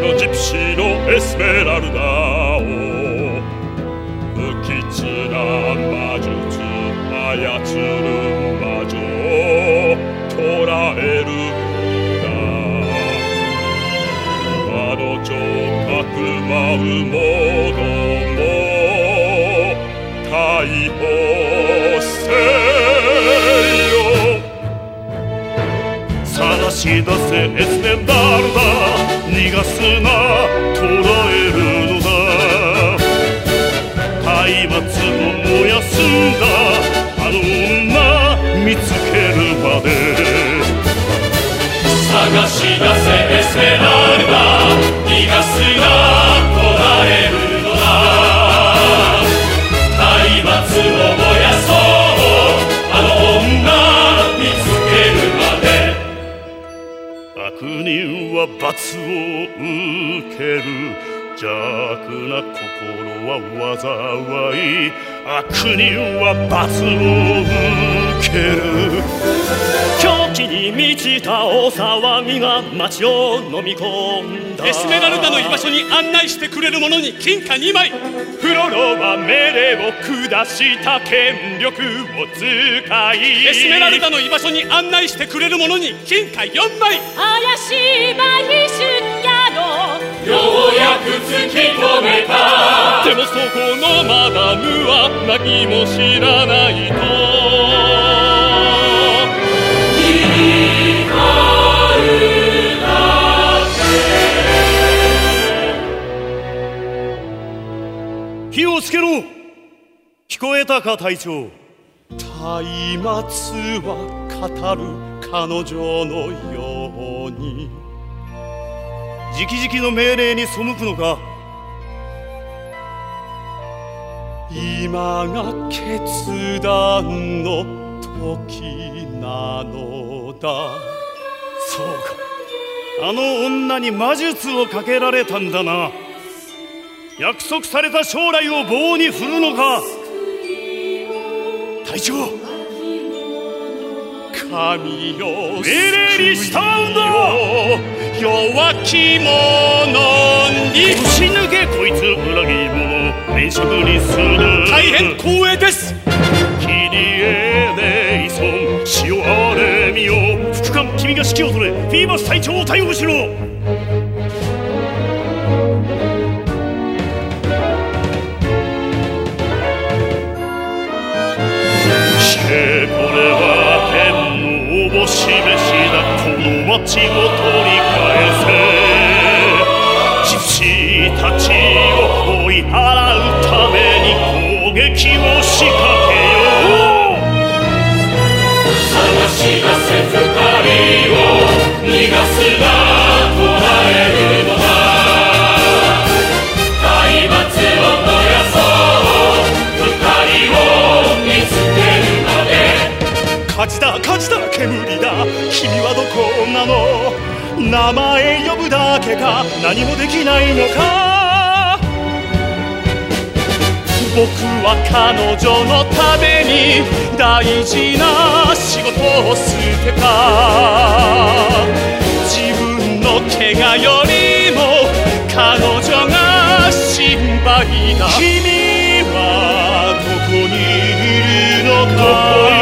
のジプシーのエスメラルダを不吉な魔術操る魔女を捉えるのだ彼女かくまう者も逮捕せよ探し出せエスメラルダ逃がすな捕らえるのだ。体罰を燃やすんだあの女見つけるまで。探し出せエスペラルダ逃がすな。る邪悪な心は災い悪人は罰を受ける。狂気に満ちた大騒ぎが街を飲み込んだ。エスメラルダの居場所に案内してくれる者に金貨2枚。フロロは命令を下した権力を使い。エスメラルダの居場所に案内してくれる者に金貨4枚。怪しい売春宿ようやく突き止めた。でもそこのマダムは何も知らないと。火をつけろ。聞こえたか隊長。松明は語る彼女のように直々の命令に背くのか？今が決断の時なのだ。そうか。あの女に魔術をかけられたんだな。約束された将来を棒に振るのか？隊長。神よ。命令に従うんだ弱き者に。押し抜けこいつ裏切り者。免職にする。大変光栄ですキリエネイソン血を憐れみよ。副官君が指揮を取れ。フィーバス隊長を逮捕しろちを取り返せ。父たちを追い払うために攻撃を仕掛けよう。探し出せ二人を逃がすな。君はどこなの名前呼ぶだけか何もできないのか。僕は彼女のために大事な仕事を捨てた。自分の怪我よりも彼女が心配だ。君はどこにいるのか。